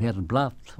fer blad